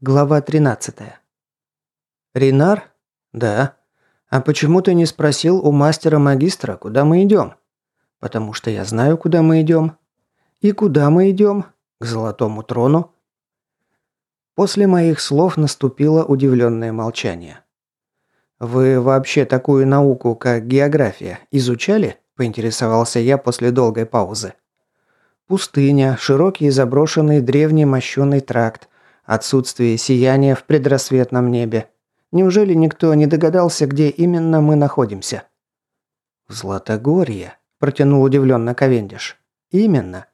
Глава 13. Ринар? Да. А почему ты не спросил у мастера-магистра, куда мы идем? Потому что я знаю, куда мы идем. И куда мы идем? К золотому трону. После моих слов наступило удивленное молчание. Вы вообще такую науку, как география, изучали? поинтересовался я после долгой паузы. Пустыня, широкий заброшенный древний мощеный тракт, Отсутствие сияния в предрассветном небе. Неужели никто не догадался, где именно мы находимся? В Златогорье, протянул удивленно Ковендиш. Именно.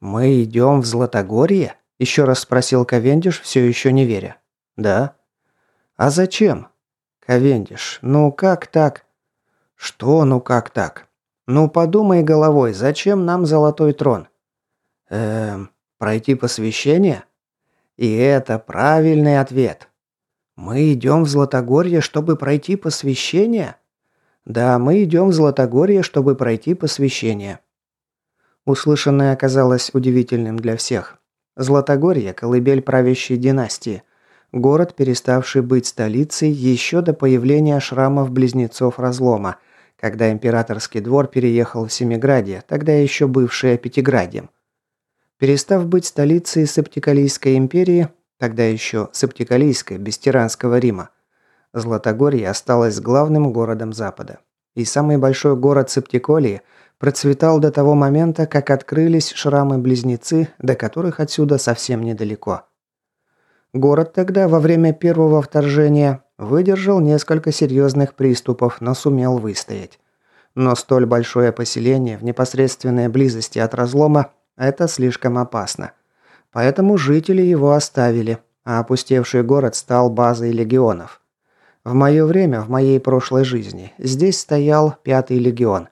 Мы идем в Златогорье? Еще раз спросил Ковендиш, все еще не веря. Да. А зачем? Ковендиш, ну как так? Что ну как так? Ну подумай головой, зачем нам золотой трон? Эм, пройти посвящение? И это правильный ответ. Мы идем в Златогорье, чтобы пройти посвящение? Да, мы идем в Златогорье, чтобы пройти посвящение. Услышанное оказалось удивительным для всех. Златогорье – колыбель правящей династии. Город, переставший быть столицей еще до появления шрамов-близнецов разлома, когда императорский двор переехал в Семиградье, тогда еще бывшее Пятиградьем. Перестав быть столицей Септикалийской империи, тогда еще Септикалийской, без тиранского Рима, Златогорье осталось главным городом Запада. И самый большой город Септиколии процветал до того момента, как открылись шрамы-близнецы, до которых отсюда совсем недалеко. Город тогда, во время первого вторжения, выдержал несколько серьезных приступов, но сумел выстоять. Но столь большое поселение в непосредственной близости от разлома это слишком опасно. Поэтому жители его оставили, а опустевший город стал базой легионов. В мое время, в моей прошлой жизни, здесь стоял пятый легион.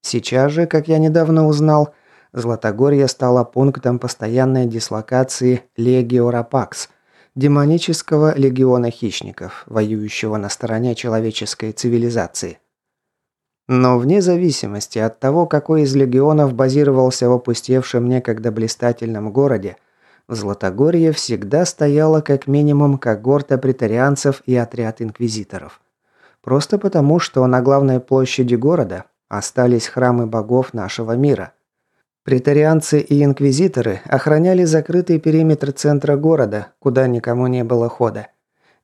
Сейчас же, как я недавно узнал, Златогорье стало пунктом постоянной дислокации Легио Рапакс, демонического легиона хищников, воюющего на стороне человеческой цивилизации. Но вне зависимости от того, какой из легионов базировался в опустевшем некогда блистательном городе, в Златогорье всегда стояла как минимум когорта претарианцев и отряд инквизиторов. Просто потому, что на главной площади города остались храмы богов нашего мира. Претарианцы и инквизиторы охраняли закрытый периметр центра города, куда никому не было хода.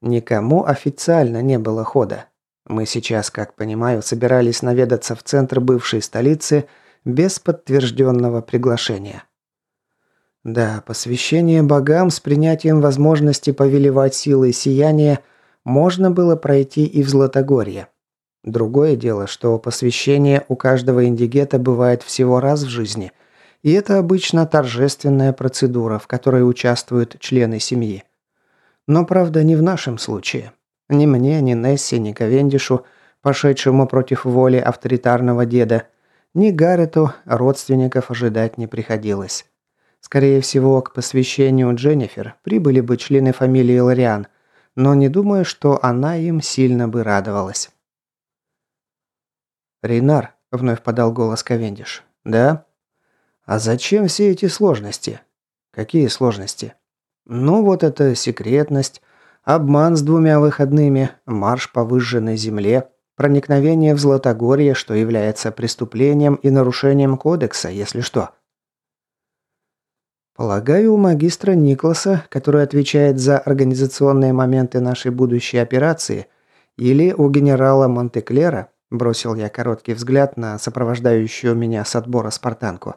Никому официально не было хода. Мы сейчас, как понимаю, собирались наведаться в центр бывшей столицы без подтвержденного приглашения. Да, посвящение богам с принятием возможности повелевать силой сияния можно было пройти и в Златогорье. Другое дело, что посвящение у каждого индигета бывает всего раз в жизни, и это обычно торжественная процедура, в которой участвуют члены семьи. Но правда не в нашем случае. Ни мне, ни Несси, ни Ковендишу, пошедшему против воли авторитарного деда, ни Гаррету родственников ожидать не приходилось. Скорее всего, к посвящению Дженнифер прибыли бы члены фамилии Лориан, но не думаю, что она им сильно бы радовалась. «Рейнар», — вновь подал голос Ковендиш. «Да?» «А зачем все эти сложности?» «Какие сложности?» «Ну, вот эта секретность, Обман с двумя выходными, марш по выжженной земле, проникновение в Златогорье, что является преступлением и нарушением кодекса, если что. Полагаю, у магистра Никласа, который отвечает за организационные моменты нашей будущей операции, или у генерала Монтеклера, бросил я короткий взгляд на сопровождающую меня с отбора спартанку,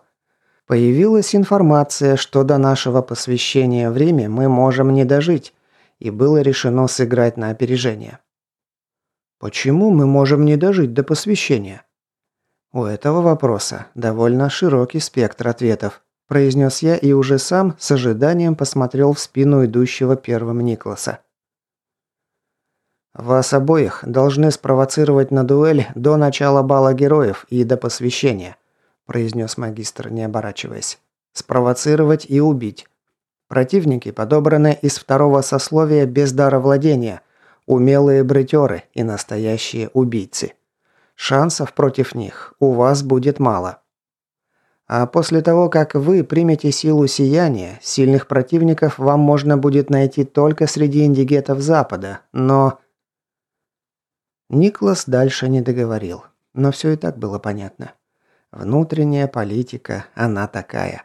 появилась информация, что до нашего посвящения в Риме мы можем не дожить, и было решено сыграть на опережение. Почему мы можем не дожить до посвящения? У этого вопроса довольно широкий спектр ответов, произнес я и уже сам с ожиданием посмотрел в спину идущего первым Никласа. Вас обоих должны спровоцировать на дуэль до начала бала героев и до посвящения, произнес магистр, не оборачиваясь. Спровоцировать и убить. Противники подобраны из второго сословия без дара владения, умелые бритеры и настоящие убийцы. Шансов против них у вас будет мало. А после того, как вы примете силу сияния, сильных противников вам можно будет найти только среди индигетов Запада, но...» Никлас дальше не договорил, но все и так было понятно. Внутренняя политика, она такая.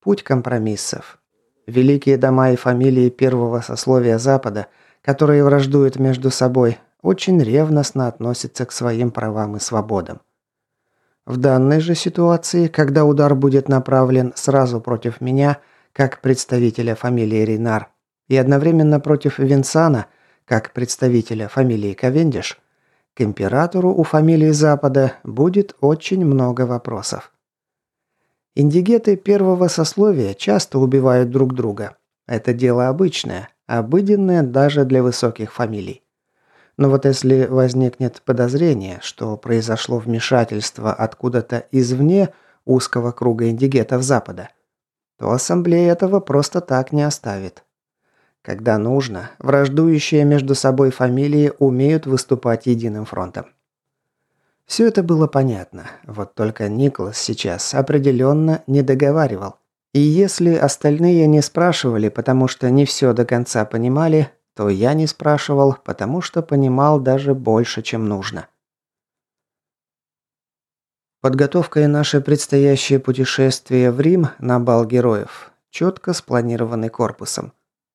Путь компромиссов. Великие дома и фамилии первого сословия Запада, которые враждуют между собой, очень ревностно относятся к своим правам и свободам. В данной же ситуации, когда удар будет направлен сразу против меня, как представителя фамилии Ринар, и одновременно против Винсана, как представителя фамилии Кавендиш, к императору у фамилии Запада будет очень много вопросов. Индигеты первого сословия часто убивают друг друга. Это дело обычное, обыденное даже для высоких фамилий. Но вот если возникнет подозрение, что произошло вмешательство откуда-то извне узкого круга индигетов Запада, то ассамблея этого просто так не оставит. Когда нужно, враждующие между собой фамилии умеют выступать единым фронтом. Все это было понятно, вот только Николас сейчас определенно не договаривал. И если остальные не спрашивали, потому что не все до конца понимали, то я не спрашивал, потому что понимал даже больше, чем нужно. Подготовка и наше предстоящее путешествие в Рим на бал героев четко спланированы корпусом.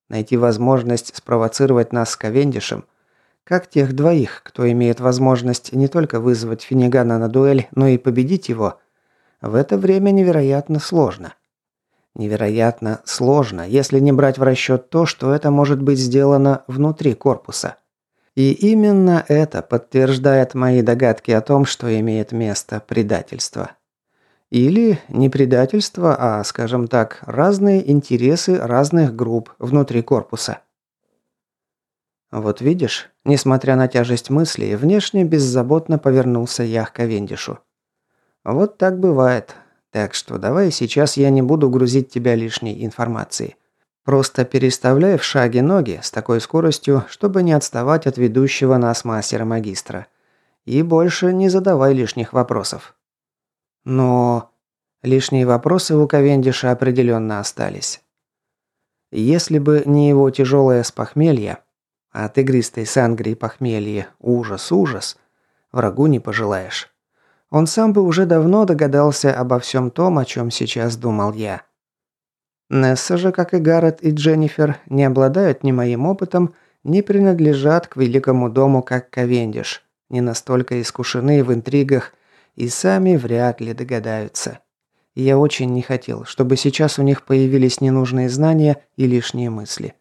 Найти возможность спровоцировать нас с Ковендишем, как тех двоих, кто имеет возможность не только вызвать Финигана на дуэль, но и победить его, в это время невероятно сложно. Невероятно сложно, если не брать в расчет то, что это может быть сделано внутри корпуса. И именно это подтверждает мои догадки о том, что имеет место предательство. Или не предательство, а, скажем так, разные интересы разных групп внутри корпуса. Вот видишь, несмотря на тяжесть мыслей, внешне беззаботно повернулся я к Ковендишу. Вот так бывает. Так что давай сейчас я не буду грузить тебя лишней информацией. Просто переставляй в шаге ноги с такой скоростью, чтобы не отставать от ведущего нас мастера-магистра. И больше не задавай лишних вопросов. Но... Лишние вопросы у Ковендиша определенно остались. Если бы не его тяжелое с похмелья, а от игристой сангрии похмелье ужас-ужас, врагу не пожелаешь. Он сам бы уже давно догадался обо всем том, о чем сейчас думал я. Несса же, как и Гаррет и Дженнифер, не обладают ни моим опытом, ни принадлежат к великому дому, как Ковендиш, не настолько искушены в интригах и сами вряд ли догадаются. я очень не хотел, чтобы сейчас у них появились ненужные знания и лишние мысли.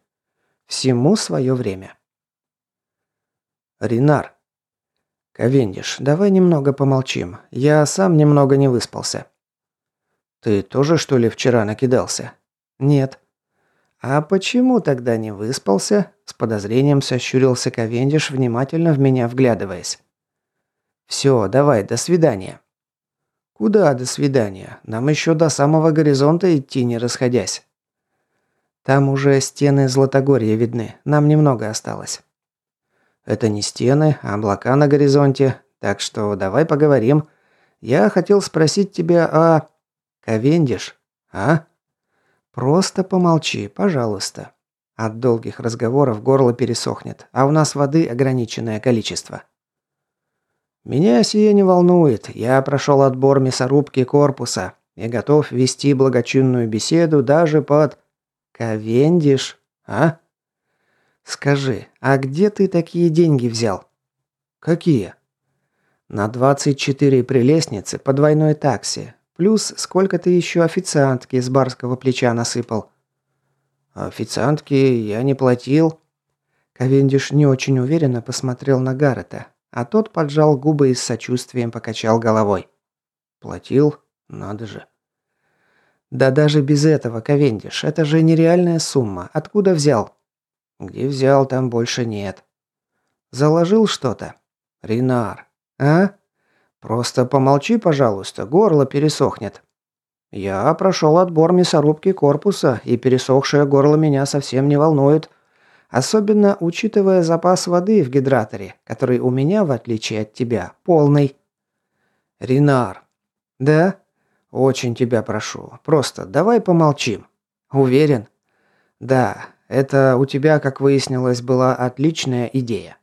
Всему свое время. Ринар. «Ковендиш, давай немного помолчим. Я сам немного не выспался». «Ты тоже, что ли, вчера накидался?» «Нет». «А почему тогда не выспался?» С подозрением сощурился Ковендиш, внимательно в меня вглядываясь. «Все, давай, до свидания». «Куда до свидания? Нам еще до самого горизонта идти, не расходясь». «Там уже стены Златогорья видны, нам немного осталось». Это не стены, а облака на горизонте. Так что давай поговорим. Я хотел спросить тебя о... Ковендиш? А? Просто помолчи, пожалуйста. От долгих разговоров горло пересохнет, а у нас воды ограниченное количество. Меня сие не волнует. Я прошел отбор мясорубки корпуса и готов вести благочинную беседу даже под... Ковендиш? А? «Скажи, а где ты такие деньги взял?» «Какие?» «На 24 прелестницы по двойной таксе. Плюс сколько ты еще официантки с барского плеча насыпал?» «Официантки я не платил». Ковендиш не очень уверенно посмотрел на Гаррета, а тот поджал губы и с сочувствием покачал головой. «Платил? Надо же». «Да даже без этого, Ковендиш, это же нереальная сумма. Откуда взял?» Где взял, там больше нет. Заложил что-то? Ринар. А? Просто помолчи, пожалуйста, горло пересохнет. Я прошел отбор мясорубки корпуса, и пересохшее горло меня совсем не волнует. Особенно учитывая запас воды в гидраторе, который у меня, в отличие от тебя, полный. Ринар. Да? Очень тебя прошу. Просто давай помолчим. Уверен? Да, это у тебя, как выяснилось, была отличная идея.